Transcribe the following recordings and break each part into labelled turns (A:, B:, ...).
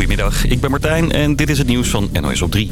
A: Goedemiddag, ik ben Martijn en dit is het nieuws van NOS op 3.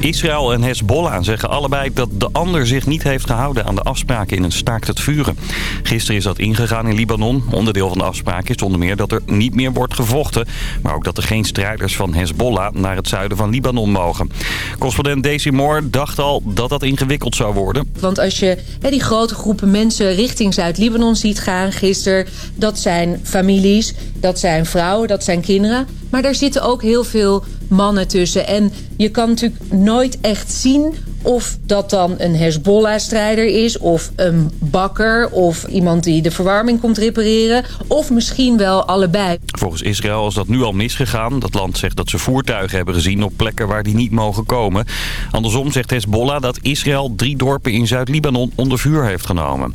A: Israël en Hezbollah zeggen allebei dat de ander zich niet heeft gehouden aan de afspraken in een staakt het vuren. Gisteren is dat ingegaan in Libanon. Onderdeel van de afspraak is onder meer dat er niet meer wordt gevochten. Maar ook dat er geen strijders van Hezbollah naar het zuiden van Libanon mogen. Correspondent Daisy Moore dacht al dat dat ingewikkeld zou worden.
B: Want als je die grote groepen mensen richting Zuid-Libanon ziet gaan gisteren... dat zijn families, dat zijn vrouwen, dat zijn kinderen. Maar daar zitten ook heel veel mannen tussen. En je kan natuurlijk nooit echt zien of dat dan een Hezbollah-strijder is... of een bakker of iemand die de verwarming komt repareren... of misschien wel allebei.
A: Volgens Israël is dat nu al misgegaan. Dat land zegt dat ze voertuigen hebben gezien op plekken waar die niet mogen komen. Andersom zegt Hezbollah dat Israël drie dorpen in Zuid-Libanon onder vuur heeft genomen.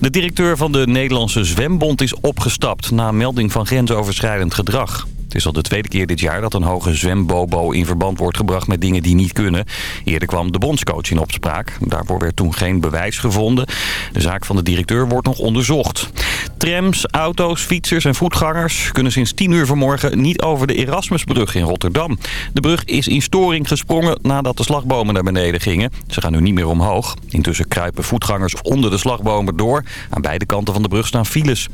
A: De directeur van de Nederlandse Zwembond is opgestapt na melding van grensoverschrijdend gedrag. Het is al de tweede keer dit jaar dat een hoge zwembobo in verband wordt gebracht met dingen die niet kunnen. Eerder kwam de bondscoach in opspraak. Daarvoor werd toen geen bewijs gevonden. De zaak van de directeur wordt nog onderzocht. Trams, auto's, fietsers en voetgangers kunnen sinds 10 uur vanmorgen niet over de Erasmusbrug in Rotterdam. De brug is in storing gesprongen nadat de slagbomen naar beneden gingen. Ze gaan nu niet meer omhoog. Intussen kruipen voetgangers onder de slagbomen door. Aan beide kanten van de brug staan files.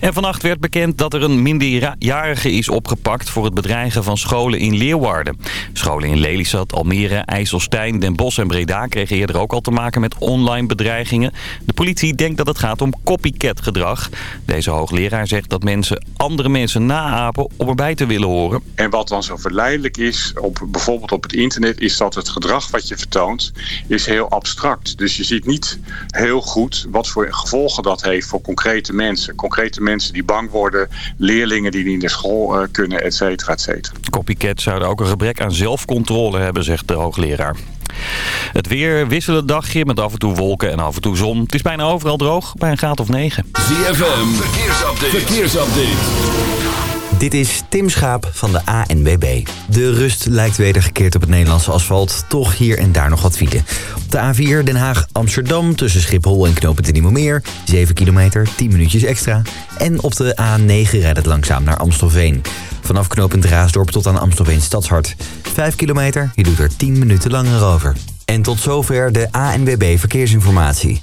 A: En vannacht werd bekend dat er een minderjarige is opgepakt voor het bedreigen van scholen in Leeuwarden. Scholen in Lelystad, Almere, IJsselstein, Den Bosch en Breda kregen eerder ook al te maken met online bedreigingen. De politie denkt dat het gaat om copycat gedrag. Deze hoogleraar zegt dat mensen andere mensen naapen om erbij te willen horen.
C: En wat dan zo verleidelijk is, op, bijvoorbeeld op het internet, is dat het gedrag wat je vertoont is heel abstract. Dus je ziet niet heel goed wat voor gevolgen dat heeft voor concrete mensen. Concrete mensen die bang worden, leerlingen die niet naar school uh, kunnen, et cetera, et cetera.
A: Copycats zouden ook een gebrek aan zelfcontrole hebben, zegt de hoogleraar. Het weer wisselend dagje met af en toe wolken en af en toe zon. Het is bijna overal droog, bij een graad of 9.
D: ZFM, verkeersupdate. verkeersupdate.
E: Dit is Tim Schaap van de ANWB. De rust lijkt wedergekeerd op het Nederlandse asfalt. Toch hier en daar nog wat file. Op de A4 Den Haag-Amsterdam tussen Schiphol en Knopen de Nieuwemeer. 7 kilometer, 10 minuutjes extra. En op de A9 rijdt het langzaam naar Amstelveen. Vanaf knooppunt Raasdorp tot aan Amstelveen Stadshart. 5 kilometer, je doet er 10 minuten langer over. En tot zover de ANWB Verkeersinformatie.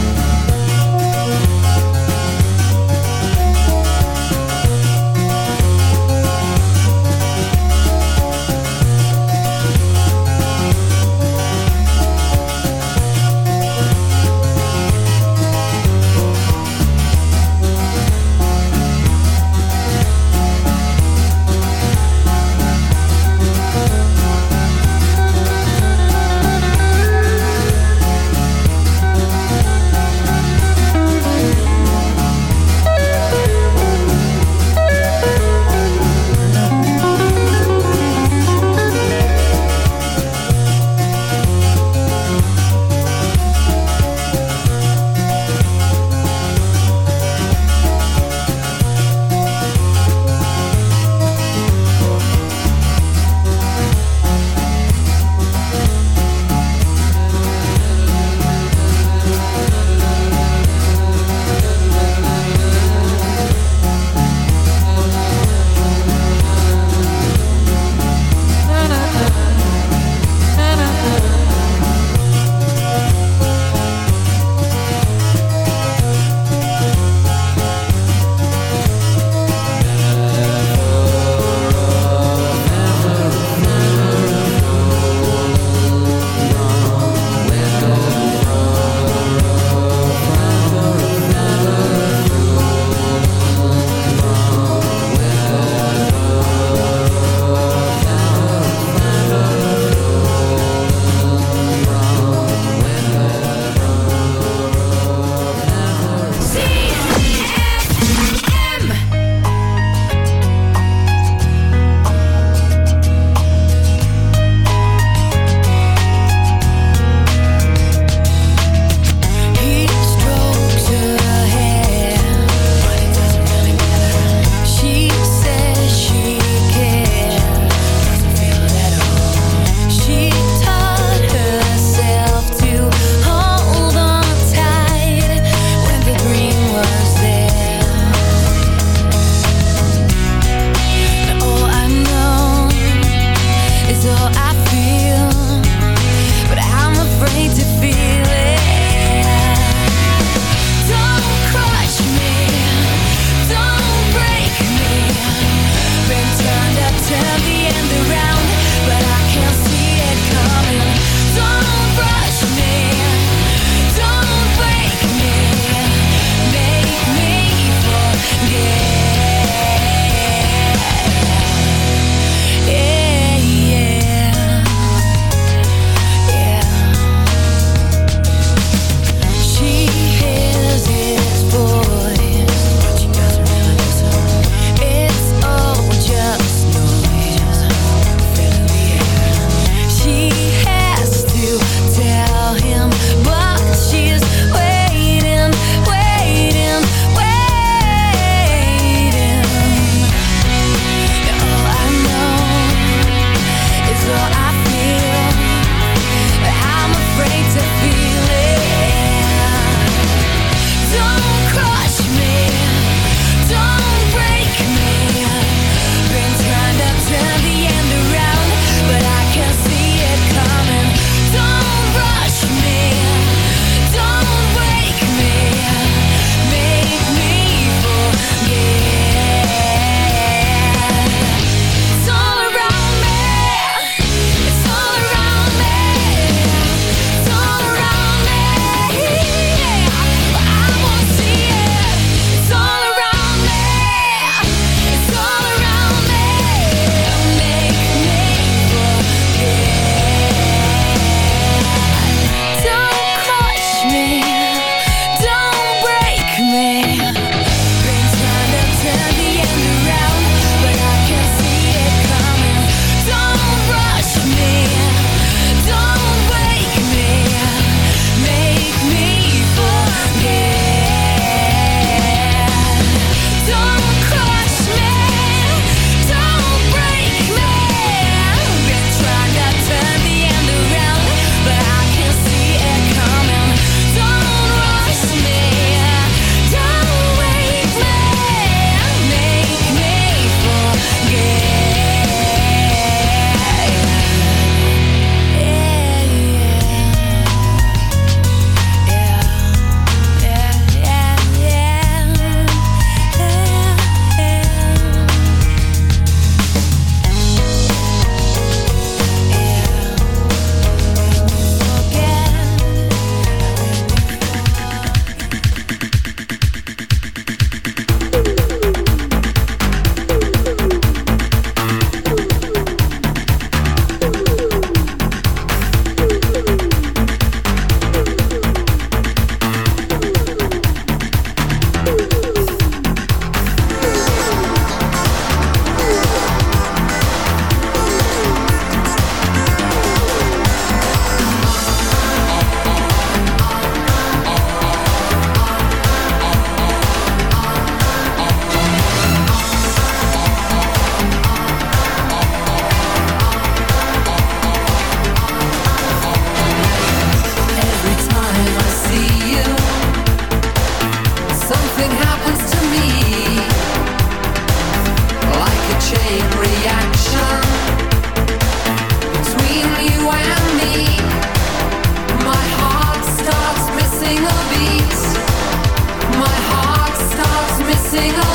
F: single.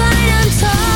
F: I'm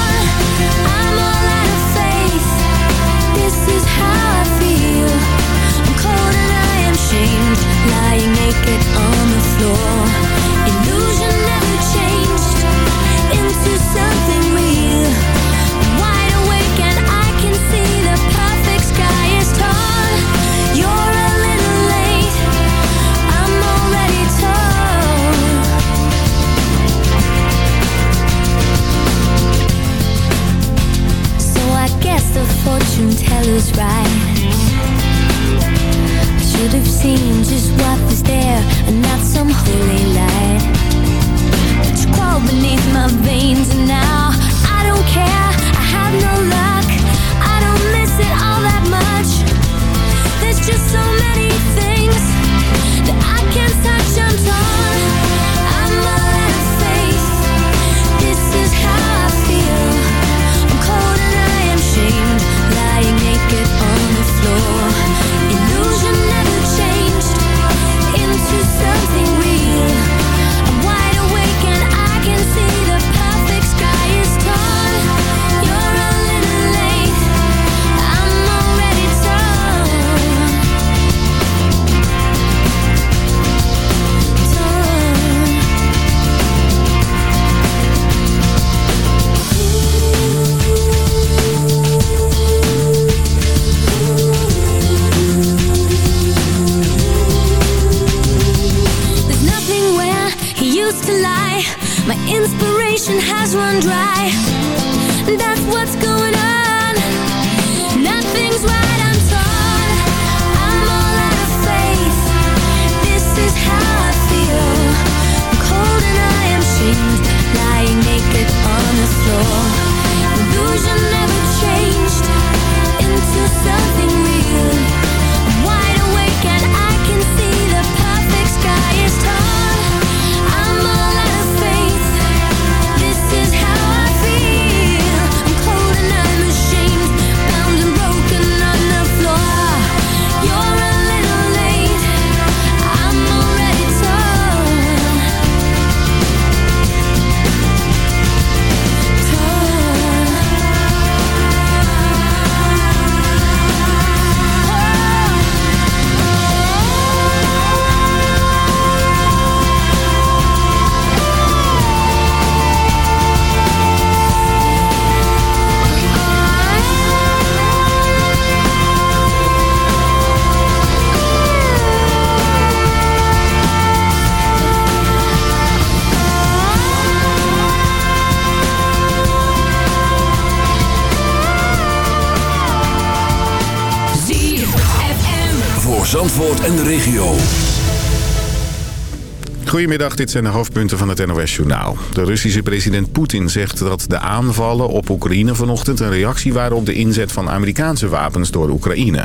G: Goedemiddag, dit zijn de hoofdpunten van het NOS-journaal. De Russische president Poetin zegt dat de aanvallen op Oekraïne vanochtend een reactie waren op de inzet van Amerikaanse wapens door Oekraïne.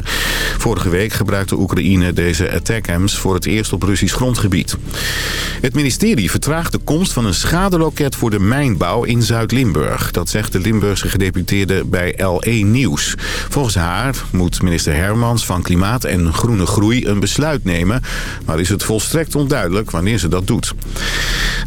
G: Vorige week gebruikte Oekraïne deze attackams voor het eerst op Russisch grondgebied. Het ministerie vertraagt de komst van een schadeloket voor de mijnbouw in Zuid-Limburg. Dat zegt de Limburgse gedeputeerde bij LE Nieuws. Volgens haar moet minister Hermans van Klimaat en Groene Groei een besluit nemen. Maar is het volstrekt onduidelijk wanneer ze dat doet.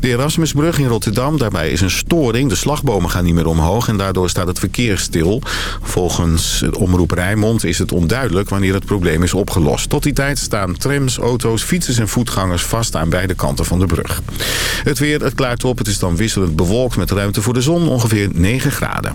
G: De Erasmusbrug in Rotterdam, daarbij is een storing. De slagbomen gaan niet meer omhoog en daardoor staat het verkeer stil. Volgens Omroep Rijnmond is het onduidelijk wanneer het probleem is opgelost. Tot die tijd staan trams, auto's, fietsers en voetgangers vast aan beide kanten van de brug. Het weer, het klaart op. Het is dan wisselend bewolkt met ruimte voor de zon, ongeveer 9 graden.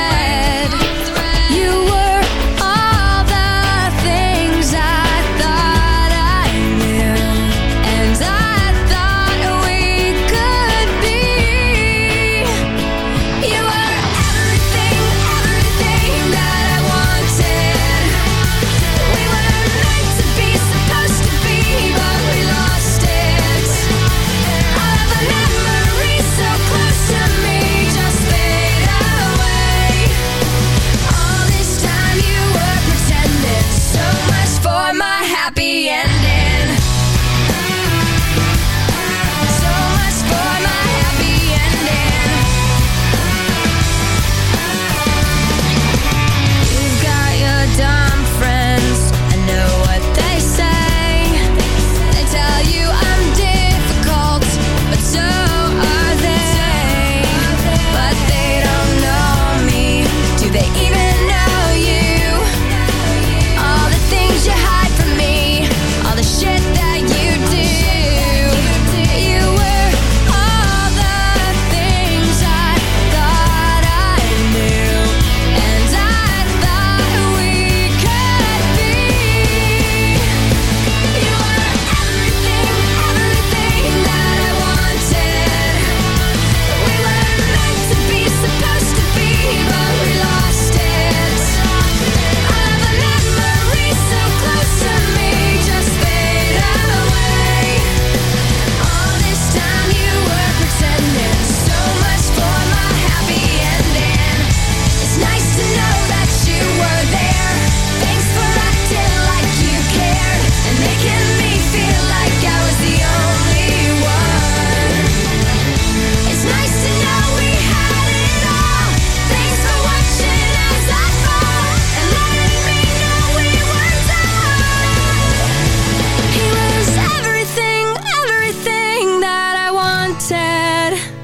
H: る。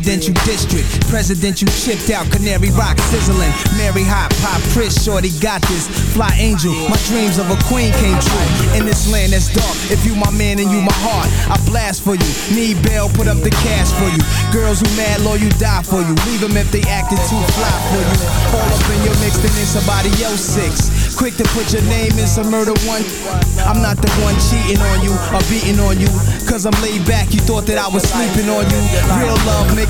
H: Residential district. Presidential chipped out, Canary Rock sizzling. Mary Hot, Pop, Pris, Shorty got this. Fly Angel, my dreams of a queen came true. In this land that's dark, if you my man and you my heart, I blast for you. Need bail, put up the cash for you. Girls who mad, low, you die for you. Leave them if they acted too fly for you. All up in your mix, then in somebody else six. Quick to put your name in some murder one. I'm not the one cheating on you or beating on you. Cause I'm laid back, you thought that I was sleeping on you. Real love make